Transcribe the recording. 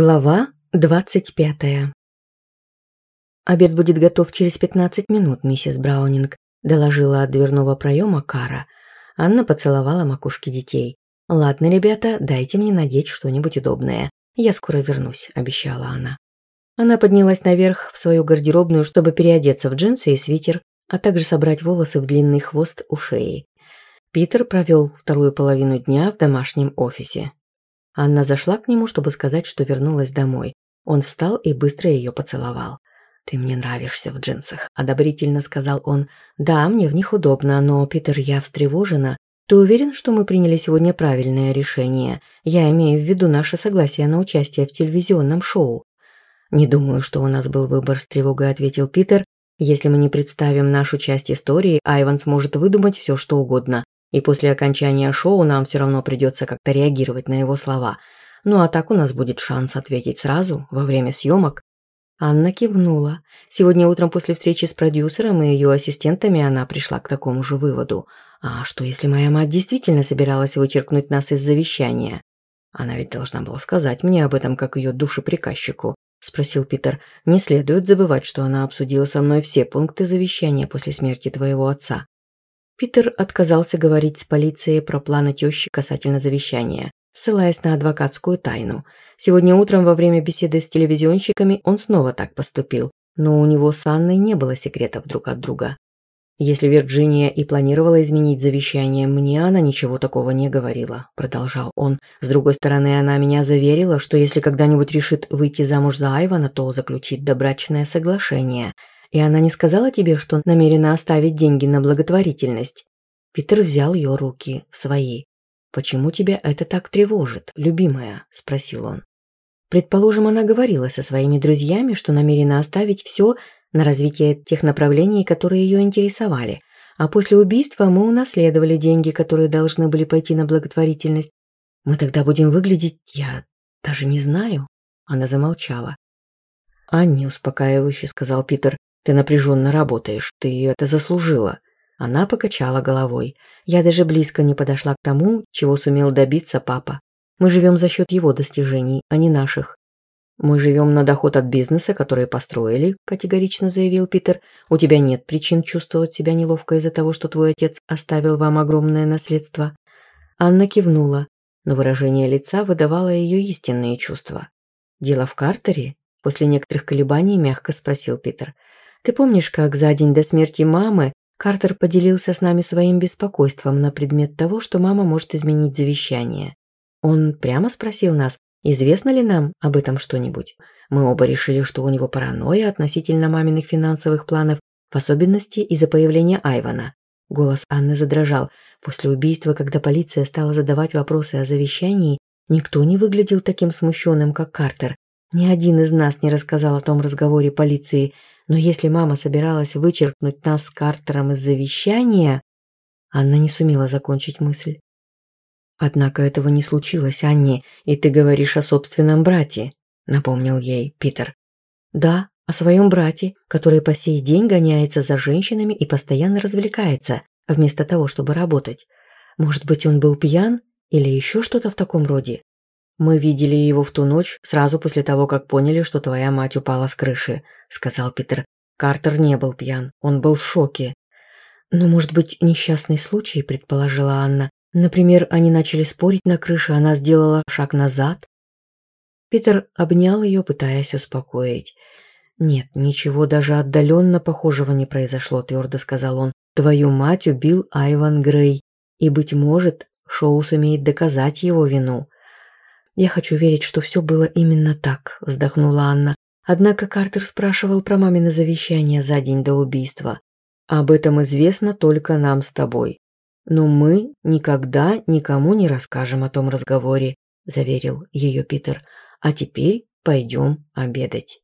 Глава 25. «Обед будет готов через 15 минут, миссис Браунинг», – доложила от дверного проема Кара. Анна поцеловала макушки детей. «Ладно, ребята, дайте мне надеть что-нибудь удобное. Я скоро вернусь», – обещала она. Она поднялась наверх в свою гардеробную, чтобы переодеться в джинсы и свитер, а также собрать волосы в длинный хвост у шеи. Питер провел вторую половину дня в домашнем офисе. Анна зашла к нему, чтобы сказать, что вернулась домой. Он встал и быстро ее поцеловал. «Ты мне нравишься в джинсах», – одобрительно сказал он. «Да, мне в них удобно, но, Питер, я встревожена. Ты уверен, что мы приняли сегодня правильное решение? Я имею в виду наше согласие на участие в телевизионном шоу». «Не думаю, что у нас был выбор», – с тревогой ответил Питер. «Если мы не представим нашу часть истории, Айван сможет выдумать все, что угодно. И после окончания шоу нам все равно придется как-то реагировать на его слова. Ну а так у нас будет шанс ответить сразу, во время съемок. Анна кивнула. Сегодня утром после встречи с продюсером и ее ассистентами она пришла к такому же выводу. А что, если моя мать действительно собиралась вычеркнуть нас из завещания? Она ведь должна была сказать мне об этом, как ее душеприказчику. Спросил Питер. Не следует забывать, Питер отказался говорить с полицией про планы тещи касательно завещания, ссылаясь на адвокатскую тайну. Сегодня утром во время беседы с телевизионщиками он снова так поступил, но у него с Анной не было секретов друг от друга. «Если Вирджиния и планировала изменить завещание, мне она ничего такого не говорила», – продолжал он. «С другой стороны, она меня заверила, что если когда-нибудь решит выйти замуж за Айвана, то заключит добрачное соглашение и она не сказала тебе, что намерена оставить деньги на благотворительность?» Питер взял ее руки в свои. «Почему тебя это так тревожит, любимая?» – спросил он. Предположим, она говорила со своими друзьями, что намерена оставить все на развитие тех направлений, которые ее интересовали. А после убийства мы унаследовали деньги, которые должны были пойти на благотворительность. Мы тогда будем выглядеть, я даже не знаю. Она замолчала. «Анни», – успокаивающе сказал Питер, ты напряженно работаешь, ты это заслужила». Она покачала головой. Я даже близко не подошла к тому, чего сумел добиться папа. Мы живем за счет его достижений, а не наших. «Мы живем на доход от бизнеса, который построили», – категорично заявил Питер. «У тебя нет причин чувствовать себя неловко из-за того, что твой отец оставил вам огромное наследство». Анна кивнула, но выражение лица выдавало ее истинные чувства. «Дело в Картере?» – после некоторых колебаний мягко спросил Питер. Ты помнишь, как за день до смерти мамы Картер поделился с нами своим беспокойством на предмет того, что мама может изменить завещание? Он прямо спросил нас, известно ли нам об этом что-нибудь. Мы оба решили, что у него паранойя относительно маминых финансовых планов, в особенности из-за появления Айвана. Голос Анны задрожал. После убийства, когда полиция стала задавать вопросы о завещании, никто не выглядел таким смущенным, как Картер. Ни один из нас не рассказал о том разговоре полиции, но если мама собиралась вычеркнуть нас с Картером из завещания... Анна не сумела закончить мысль. «Однако этого не случилось, Анне, и ты говоришь о собственном брате», — напомнил ей Питер. «Да, о своем брате, который по сей день гоняется за женщинами и постоянно развлекается, вместо того, чтобы работать. Может быть, Мы видели его в ту ночь, сразу после того, как поняли, что твоя мать упала с крыши», – сказал Питер. Картер не был пьян, он был в шоке. «Но, может быть, несчастный случай», – предположила Анна. «Например, они начали спорить на крыше, она сделала шаг назад». Питер обнял ее, пытаясь успокоить. «Нет, ничего даже отдаленно похожего не произошло», – твердо сказал он. «Твою мать убил Айван Грей, и, быть может, Шоус умеет доказать его вину». Я хочу верить, что все было именно так, вздохнула Анна. Однако Картер спрашивал про мамино завещание за день до убийства. Об этом известно только нам с тобой. Но мы никогда никому не расскажем о том разговоре, заверил ее Питер. А теперь пойдем обедать.